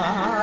ah.